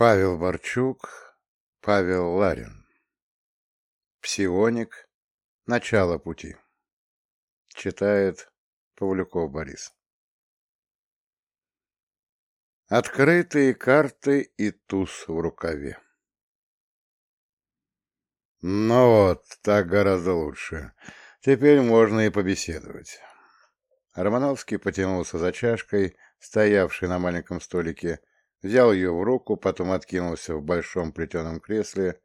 Павел Борчук, Павел Ларин. Псионик. Начало пути. Читает Павлюков Борис. Открытые карты и туз в рукаве. Ну вот, так гораздо лучше. Теперь можно и побеседовать. Романовский потянулся за чашкой, стоявшей на маленьком столике, взял ее в руку, потом откинулся в большом плетеном кресле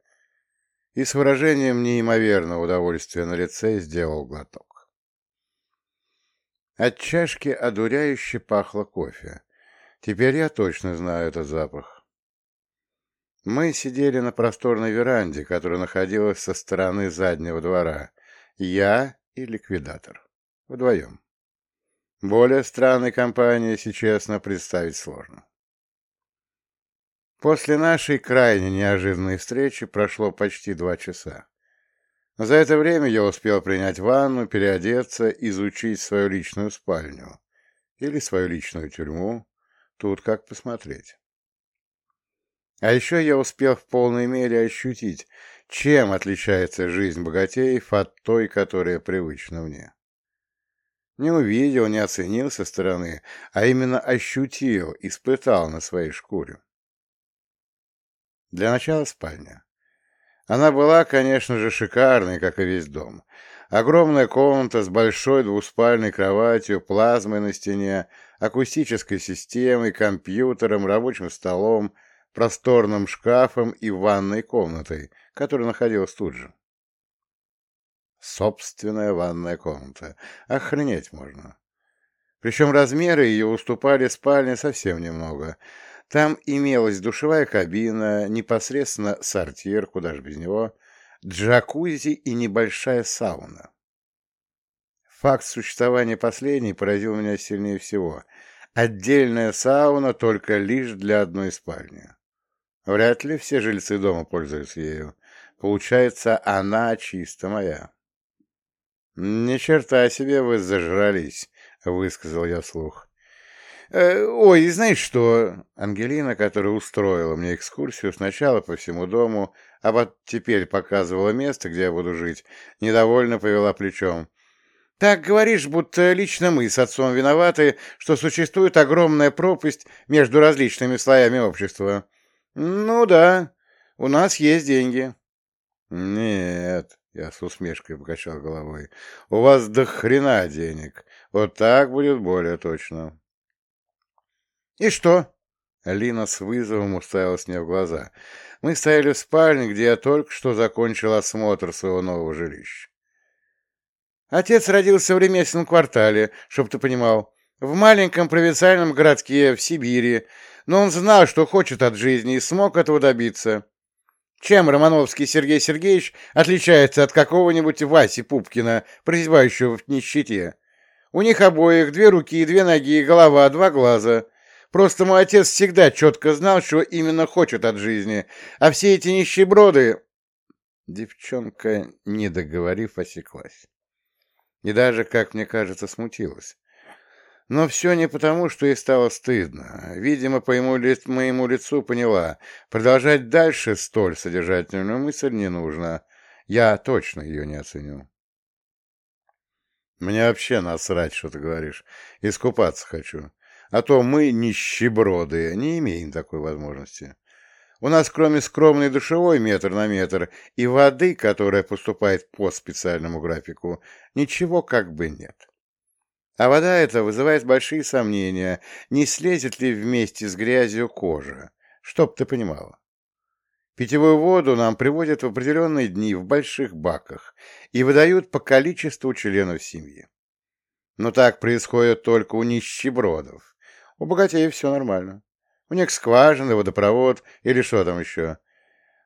и с выражением неимоверного удовольствия на лице сделал глоток. От чашки одуряюще пахло кофе. Теперь я точно знаю этот запах. Мы сидели на просторной веранде, которая находилась со стороны заднего двора. Я и ликвидатор. Вдвоем. Более странной компании, если честно, представить сложно. После нашей крайне неожиданной встречи прошло почти два часа. За это время я успел принять ванну, переодеться, изучить свою личную спальню. Или свою личную тюрьму. Тут как посмотреть. А еще я успел в полной мере ощутить, чем отличается жизнь богатеев от той, которая привычна мне. Не увидел, не оценил со стороны, а именно ощутил, испытал на своей шкуре. Для начала спальня. Она была, конечно же, шикарной, как и весь дом. Огромная комната с большой двуспальной кроватью, плазмой на стене, акустической системой, компьютером, рабочим столом, просторным шкафом и ванной комнатой, которая находилась тут же. Собственная ванная комната. Охренеть можно. Причем размеры ее уступали спальне совсем немного. Там имелась душевая кабина, непосредственно сортир, куда же без него, джакузи и небольшая сауна. Факт существования последней поразил меня сильнее всего. Отдельная сауна только лишь для одной спальни. Вряд ли все жильцы дома пользуются ею. Получается, она чисто моя. «Ни черта себе вы зажрались», — высказал я вслух. Э, «Ой, знаешь что?» Ангелина, которая устроила мне экскурсию сначала по всему дому, а вот теперь показывала место, где я буду жить, недовольно повела плечом. «Так говоришь, будто лично мы с отцом виноваты, что существует огромная пропасть между различными слоями общества. Ну да, у нас есть деньги». «Нет», — я с усмешкой покачал головой, — «у вас до хрена денег. Вот так будет более точно». «И что?» Лина с вызовом уставилась мне в глаза. Мы стояли в спальне, где я только что закончил осмотр своего нового жилища. Отец родился в ремесленном квартале, чтоб ты понимал, в маленьком провинциальном городке в Сибири, но он знал, что хочет от жизни, и смог этого добиться. Чем Романовский Сергей Сергеевич отличается от какого-нибудь Васи Пупкина, прозябающего в нищете? У них обоих две руки, две ноги, голова, два глаза — Просто мой отец всегда четко знал, что именно хочет от жизни, а все эти нищеброды...» Девчонка, не договорив, осеклась. И даже, как мне кажется, смутилась. Но все не потому, что ей стало стыдно. Видимо, по моему, ли... моему лицу поняла, продолжать дальше столь содержательную мысль не нужно. Я точно ее не оценю. Мне вообще насрать, что ты говоришь. Искупаться хочу а то мы, нищеброды, не имеем такой возможности. У нас кроме скромной душевой метр на метр и воды, которая поступает по специальному графику, ничего как бы нет. А вода эта вызывает большие сомнения, не слезет ли вместе с грязью кожа, чтоб ты понимала. Питьевую воду нам приводят в определенные дни в больших баках и выдают по количеству членов семьи. Но так происходит только у нищебродов. У богатеев все нормально. У них скважины, водопровод или что там еще.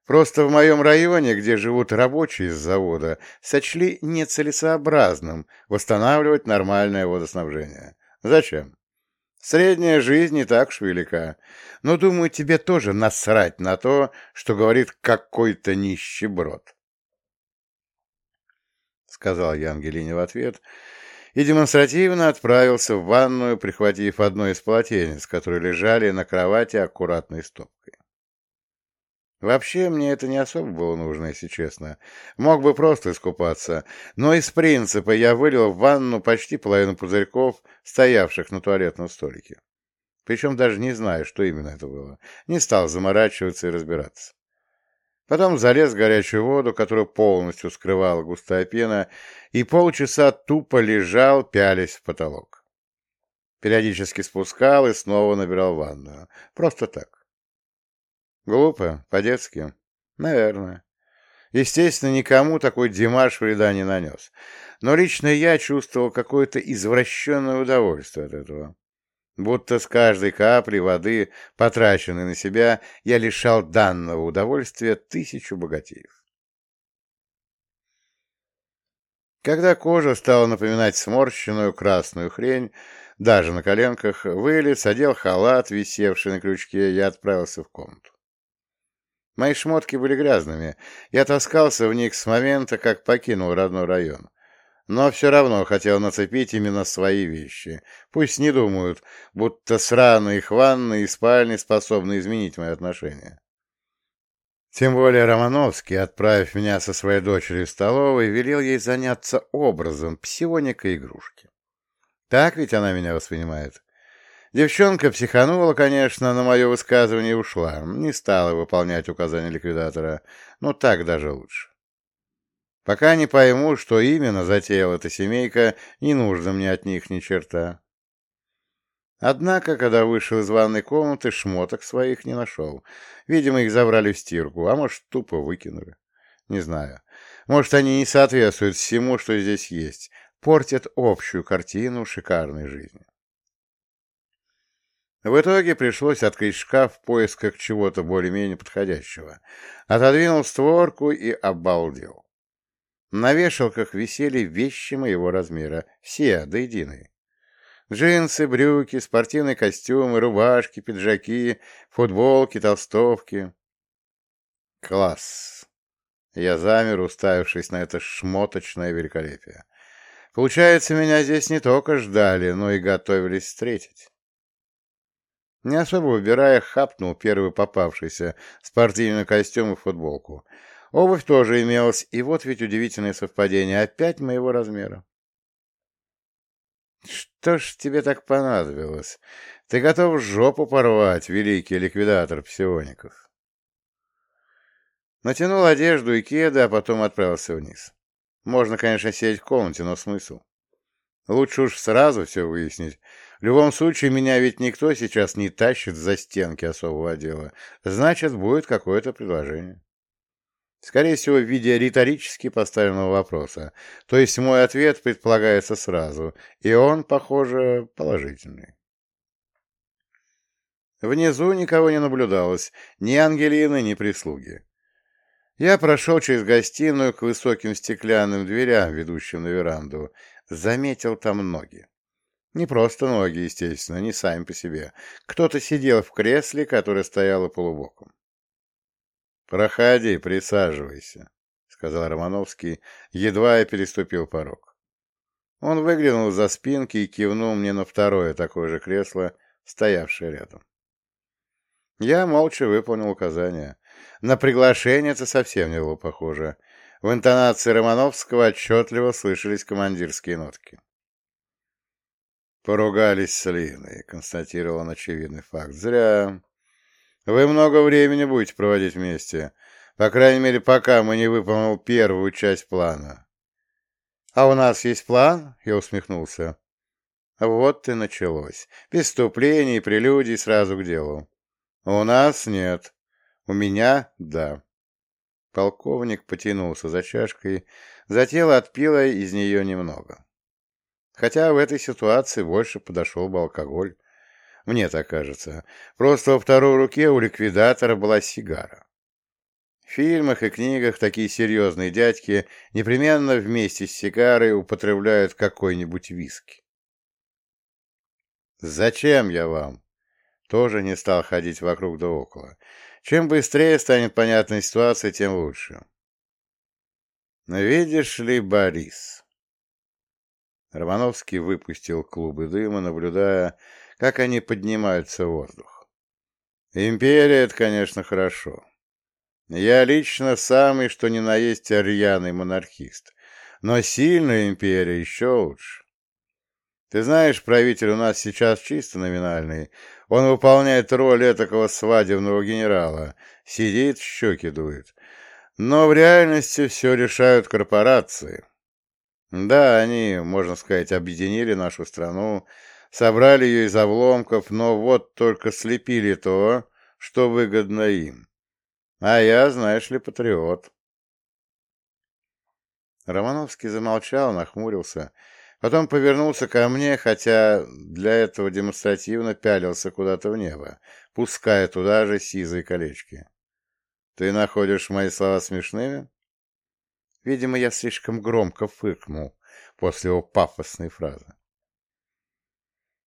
Просто в моем районе, где живут рабочие из завода, сочли нецелесообразным восстанавливать нормальное водоснабжение. Зачем? Средняя жизнь не так уж велика. Но, думаю, тебе тоже насрать на то, что говорит какой-то нищеброд. Сказал я Ангелине в ответ, и демонстративно отправился в ванную, прихватив одно из полотенец, которые лежали на кровати аккуратной стопкой. Вообще, мне это не особо было нужно, если честно. Мог бы просто искупаться, но из принципа я вылил в ванну почти половину пузырьков, стоявших на туалетном столике. Причем даже не знаю, что именно это было. Не стал заморачиваться и разбираться. Потом залез в горячую воду, которую полностью скрывала густая пена, и полчаса тупо лежал, пялясь в потолок. Периодически спускал и снова набирал ванную. Просто так. Глупо, по-детски. Наверное. Естественно, никому такой Димаш вреда не нанес. Но лично я чувствовал какое-то извращенное удовольствие от этого. Будто с каждой капли воды, потраченной на себя, я лишал данного удовольствия тысячу богатеев. Когда кожа стала напоминать сморщенную красную хрень, даже на коленках, вылез, одел халат, висевший на крючке, я отправился в комнату. Мои шмотки были грязными. Я таскался в них с момента, как покинул родной район. Но все равно хотел нацепить именно свои вещи. Пусть не думают, будто сраные их ванны и спальни способны изменить мои отношения. Тем более Романовский, отправив меня со своей дочерью в столовой, велел ей заняться образом псионика игрушки. Так ведь она меня воспринимает. Девчонка психанула, конечно, на мое высказывание ушла. Не стала выполнять указания ликвидатора, но так даже лучше. Пока не пойму, что именно затеяла эта семейка, не нужно мне от них ни черта. Однако, когда вышел из ванной комнаты, шмоток своих не нашел. Видимо, их забрали в стирку, а может, тупо выкинули. Не знаю. Может, они не соответствуют всему, что здесь есть, портят общую картину шикарной жизни. В итоге пришлось открыть шкаф в поисках чего-то более-менее подходящего. Отодвинул створку и обалдел. На вешалках висели вещи моего размера, все до единой. Джинсы, брюки, спортивные костюмы, рубашки, пиджаки, футболки, толстовки. Класс! Я замер, уставившись на это шмоточное великолепие. Получается, меня здесь не только ждали, но и готовились встретить. Не особо выбирая, хапнул первый попавшийся спортивный костюм и футболку. Обувь тоже имелась, и вот ведь удивительное совпадение, опять моего размера. Что ж тебе так понадобилось? Ты готов жопу порвать, великий ликвидатор псиоников. Натянул одежду и кеды, а потом отправился вниз. Можно, конечно, сидеть в комнате, но смысл? Лучше уж сразу все выяснить, в любом случае, меня ведь никто сейчас не тащит за стенки особого отдела. Значит, будет какое-то предложение. Скорее всего, в виде риторически поставленного вопроса. То есть мой ответ предполагается сразу, и он, похоже, положительный. Внизу никого не наблюдалось, ни Ангелины, ни прислуги. Я прошел через гостиную к высоким стеклянным дверям, ведущим на веранду. Заметил там ноги. Не просто ноги, естественно, не сами по себе. Кто-то сидел в кресле, которое стояло полубоком. «Проходи, присаживайся», — сказал Романовский, едва я переступил порог. Он выглянул за спинки и кивнул мне на второе такое же кресло, стоявшее рядом. Я молча выполнил указание. На приглашение это совсем не было похоже. В интонации Романовского отчетливо слышались командирские нотки. «Поругались с Линой», — констатировал он очевидный факт. «Зря. Вы много времени будете проводить вместе. По крайней мере, пока мы не выполним первую часть плана». «А у нас есть план?» — я усмехнулся. Вот и началось. Преступление и прелюдии сразу к делу. «У нас нет. У меня — да». Полковник потянулся за чашкой, затем отпила из нее немного. Хотя в этой ситуации больше подошел бы алкоголь. Мне так кажется. Просто во второй руке у ликвидатора была сигара. В фильмах и книгах такие серьезные дядьки непременно вместе с сигарой употребляют какой-нибудь виски. «Зачем я вам?» Тоже не стал ходить вокруг да около. Чем быстрее станет понятна ситуация, тем лучше. «Видишь ли, Борис...» Романовский выпустил клубы дыма, наблюдая, как они поднимаются в воздух. Империя — это, конечно, хорошо. Я лично самый, что ни на есть, рьяный монархист. Но сильная империя еще лучше. Ты знаешь, правитель у нас сейчас чисто номинальный. Он выполняет роль этакого свадебного генерала. Сидит, щеки дует. Но в реальности все решают корпорации. Да, они, можно сказать, объединили нашу страну, собрали ее из обломков, но вот только слепили то, что выгодно им. А я, знаешь ли, патриот. Романовский замолчал, нахмурился, Потом повернулся ко мне, хотя для этого демонстративно пялился куда-то в небо, пуская туда же сизые колечки. «Ты находишь мои слова смешными?» Видимо, я слишком громко фыркнул после его пафосной фразы.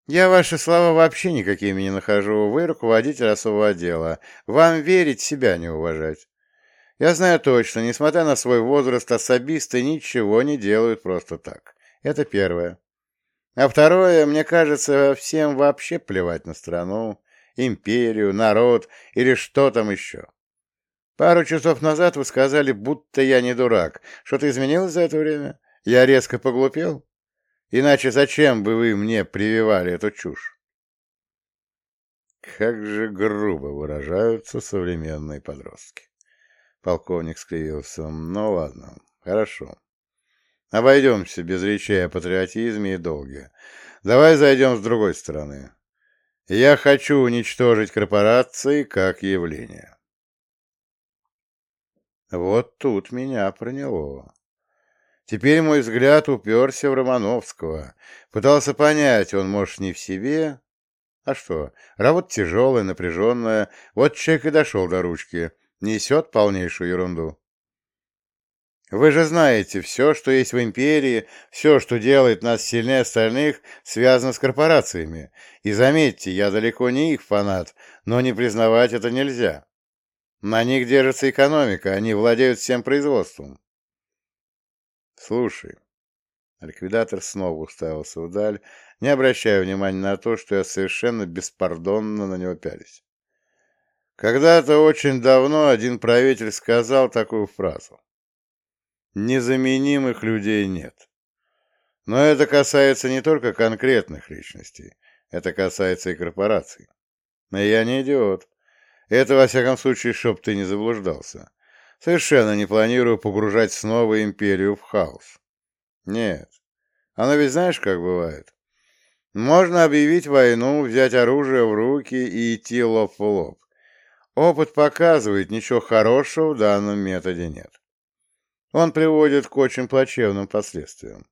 «Я ваши слова вообще никакими не нахожу. Вы руководитель особого отдела. Вам верить, себя не уважать. Я знаю точно, несмотря на свой возраст, особисты ничего не делают просто так. Это первое. А второе, мне кажется, всем вообще плевать на страну, империю, народ или что там еще. Пару часов назад вы сказали, будто я не дурак. Что-то изменилось за это время? Я резко поглупел? Иначе зачем бы вы мне прививали эту чушь? Как же грубо выражаются современные подростки. Полковник скривился. Ну ладно, хорошо. Обойдемся без речей о патриотизме и долге. Давай зайдем с другой стороны. Я хочу уничтожить корпорации как явление. Вот тут меня проняло. Теперь мой взгляд уперся в Романовского. Пытался понять, он, может, не в себе? А что, работа тяжелая, напряженная. Вот человек и дошел до ручки. Несет полнейшую ерунду. Вы же знаете, все, что есть в империи, все, что делает нас сильнее остальных, связано с корпорациями. И заметьте, я далеко не их фанат, но не признавать это нельзя. На них держится экономика, они владеют всем производством. Слушай, ликвидатор снова уставился вдаль, не обращая внимания на то, что я совершенно беспардонно на него пялись. Когда-то очень давно один правитель сказал такую фразу. Незаменимых людей нет. Но это касается не только конкретных личностей, это касается и корпораций. Но я не идиот. Это, во всяком случае, чтоб ты не заблуждался. Совершенно не планирую погружать снова империю в хаос. Нет. Оно ведь знаешь, как бывает? Можно объявить войну, взять оружие в руки и идти лоб в лоб. Опыт показывает, ничего хорошего в данном методе нет он приводит к очень плачевным последствиям.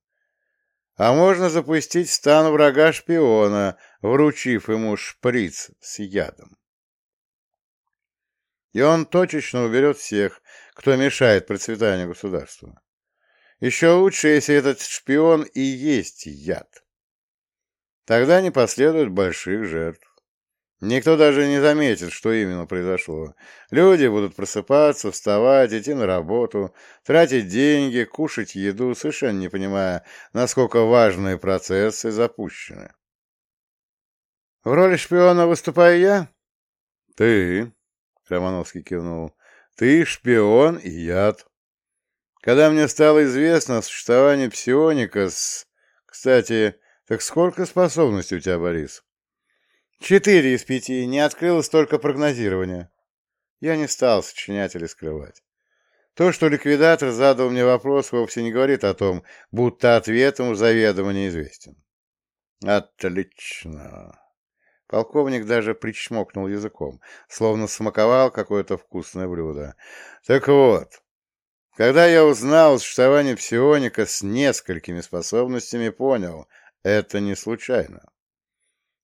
А можно запустить стан врага-шпиона, вручив ему шприц с ядом. И он точечно уберет всех, кто мешает процветанию государства. Еще лучше, если этот шпион и есть яд. Тогда не последует больших жертв. Никто даже не заметит, что именно произошло. Люди будут просыпаться, вставать, идти на работу, тратить деньги, кушать еду, совершенно не понимая, насколько важные процессы запущены. В роли шпиона выступаю я? Ты, Романовский кивнул, ты шпион и яд. Когда мне стало известно о существовании псионика с... Кстати, так сколько способностей у тебя, Борис? Четыре из пяти. Не открылось только прогнозирование. Я не стал сочинять или скрывать. То, что ликвидатор задал мне вопрос, вовсе не говорит о том, будто ответ ему заведомо неизвестен. Отлично. Полковник даже причмокнул языком, словно смаковал какое-то вкусное блюдо. Так вот, когда я узнал о существовании псионика с несколькими способностями, понял, это не случайно.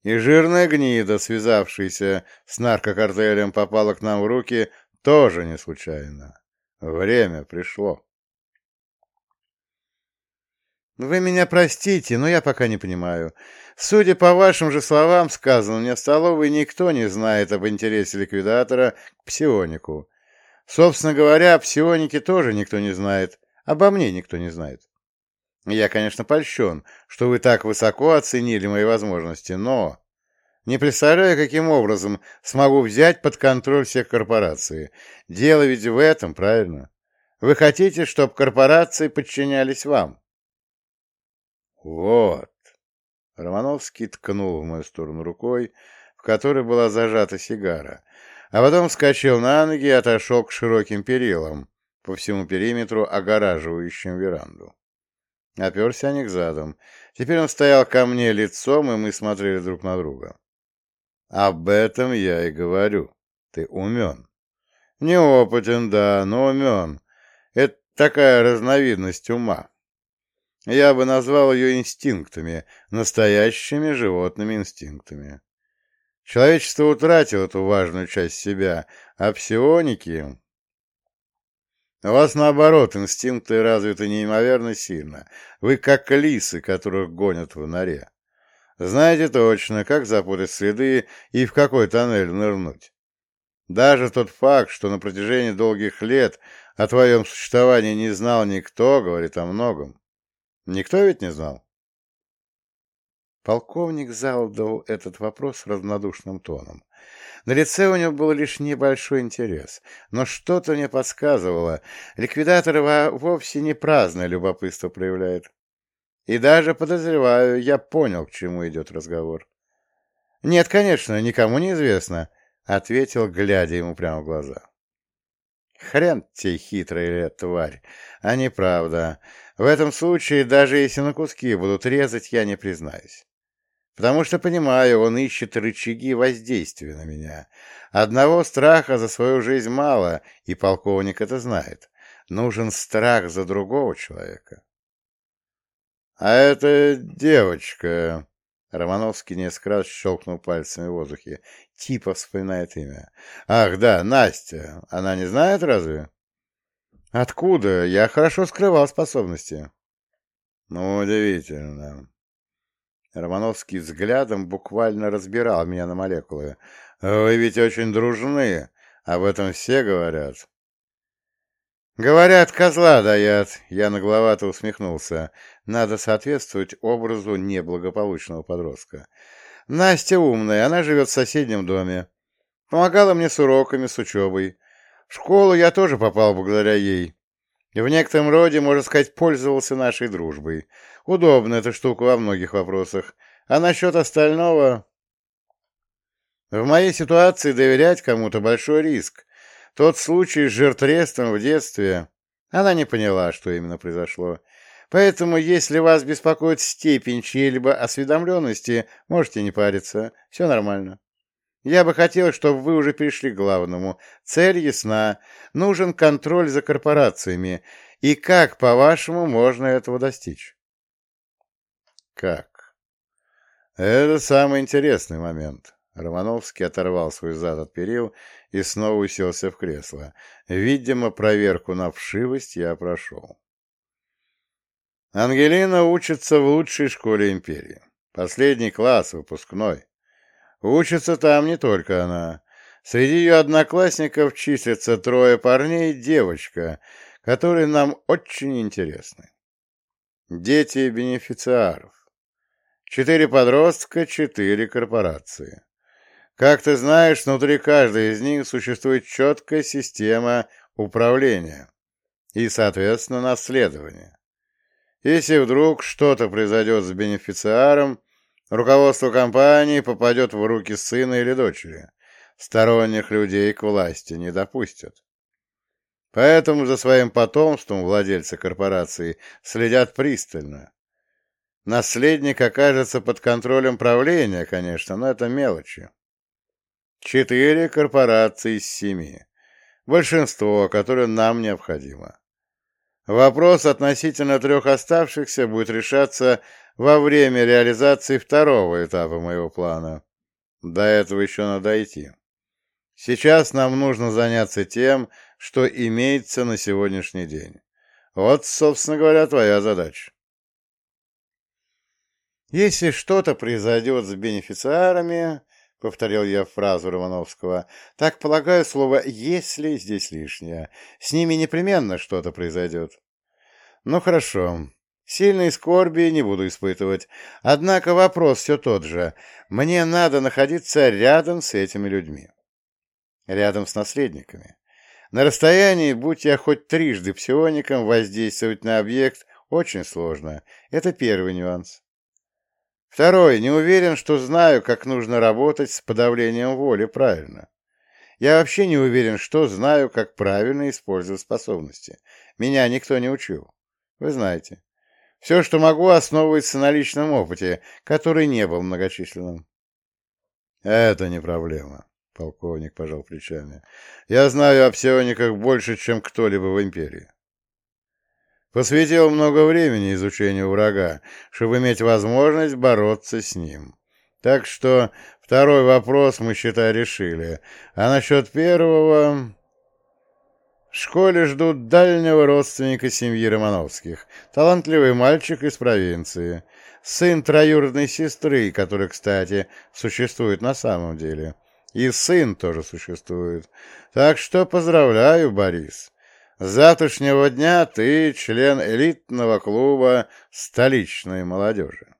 И жирная гнида, связавшаяся с наркокартелем, попала к нам в руки тоже не случайно. Время пришло. Вы меня простите, но я пока не понимаю. Судя по вашим же словам, сказанным мне в столовой, никто не знает об интересе ликвидатора к псионику. Собственно говоря, о псионике тоже никто не знает. Обо мне никто не знает. Я, конечно, польщен, что вы так высоко оценили мои возможности, но Не представляю, каким образом смогу взять под контроль всех корпораций. Дело ведь в этом, правильно? Вы хотите, чтобы корпорации подчинялись вам? Вот. Романовский ткнул в мою сторону рукой, в которой была зажата сигара, а потом вскочил на ноги и отошел к широким перилам по всему периметру, огораживающим веранду. Оперся о них задом. Теперь он стоял ко мне лицом, и мы смотрели друг на друга. Об этом я и говорю. Ты умен. Неопытен, да, но умен. Это такая разновидность ума. Я бы назвал ее инстинктами, настоящими животными инстинктами. Человечество утратило эту важную часть себя, а псионики... У вас, наоборот, инстинкты развиты неимоверно сильно. Вы как лисы, которых гонят в норе. Знаете точно, как запутать следы и в какой тоннель нырнуть. Даже тот факт, что на протяжении долгих лет о твоем существовании не знал никто, говорит о многом. Никто ведь не знал? Полковник задал этот вопрос равнодушным тоном. На лице у него был лишь небольшой интерес, но что-то мне подсказывало, ликвидатор вовсе не праздное любопытство проявляет. И даже, подозреваю, я понял, к чему идет разговор. «Нет, конечно, никому не известно», — ответил, глядя ему прямо в глаза. «Хрен тебе, хитрая тварь, а неправда. В этом случае, даже если на куски будут резать, я не признаюсь. Потому что, понимаю, он ищет рычаги воздействия на меня. Одного страха за свою жизнь мало, и полковник это знает. Нужен страх за другого человека. «А это девочка...» Романовский несколько раз щелкнул пальцами в воздухе. Типа вспоминает имя. «Ах, да, Настя. Она не знает разве?» «Откуда? Я хорошо скрывал способности». «Ну, удивительно». Романовский взглядом буквально разбирал меня на молекулы. «Вы ведь очень дружны, об этом все говорят». «Говорят, козла даят!» — я нагловато усмехнулся. Надо соответствовать образу неблагополучного подростка. «Настя умная, она живет в соседнем доме. Помогала мне с уроками, с учебой. В школу я тоже попал благодаря ей. В некотором роде, можно сказать, пользовался нашей дружбой. Удобна эта штука во многих вопросах. А насчет остального... В моей ситуации доверять кому-то большой риск. Тот случай с жертврестом в детстве... Она не поняла, что именно произошло. Поэтому, если вас беспокоит степень чьей-либо осведомленности, можете не париться. Все нормально. Я бы хотел, чтобы вы уже перешли к главному. Цель ясна. Нужен контроль за корпорациями. И как, по-вашему, можно этого достичь? Как? Это самый интересный момент. Романовский оторвал свой зад от перил и снова уселся в кресло. Видимо, проверку на вшивость я прошел. Ангелина учится в лучшей школе империи. Последний класс, выпускной. Учится там не только она. Среди ее одноклассников числятся трое парней и девочка, которые нам очень интересны. Дети бенефициаров. Четыре подростка, четыре корпорации. Как ты знаешь, внутри каждой из них существует четкая система управления и, соответственно, наследования. Если вдруг что-то произойдет с бенефициаром, руководство компании попадет в руки сына или дочери. Сторонних людей к власти не допустят. Поэтому за своим потомством владельцы корпорации следят пристально. Наследник окажется под контролем правления, конечно, но это мелочи. Четыре корпорации из семи. Большинство, которое нам необходимо. Вопрос относительно трех оставшихся будет решаться во время реализации второго этапа моего плана. До этого еще надо идти. Сейчас нам нужно заняться тем, что имеется на сегодняшний день. Вот, собственно говоря, твоя задача. Если что-то произойдет с бенефициарами, — повторил я фразу Романовского. — Так, полагаю, слово «если» здесь лишнее. С ними непременно что-то произойдет. — Ну, хорошо. Сильной скорби не буду испытывать. Однако вопрос все тот же. Мне надо находиться рядом с этими людьми. Рядом с наследниками. На расстоянии, будь я хоть трижды псиоником, воздействовать на объект очень сложно. Это первый нюанс. Второй. Не уверен, что знаю, как нужно работать с подавлением воли правильно. Я вообще не уверен, что знаю, как правильно использовать способности. Меня никто не учил. Вы знаете. Все, что могу, основывается на личном опыте, который не был многочисленным. Это не проблема, полковник пожал плечами. Я знаю о псиониках больше, чем кто-либо в империи. Посвятил много времени изучению врага, чтобы иметь возможность бороться с ним. Так что второй вопрос мы, считай, решили. А насчет первого... В школе ждут дальнего родственника семьи Романовских, талантливый мальчик из провинции, сын троюродной сестры, который, кстати, существует на самом деле. И сын тоже существует. Так что поздравляю, Борис. С завтрашнего дня ты член элитного клуба столичной молодежи.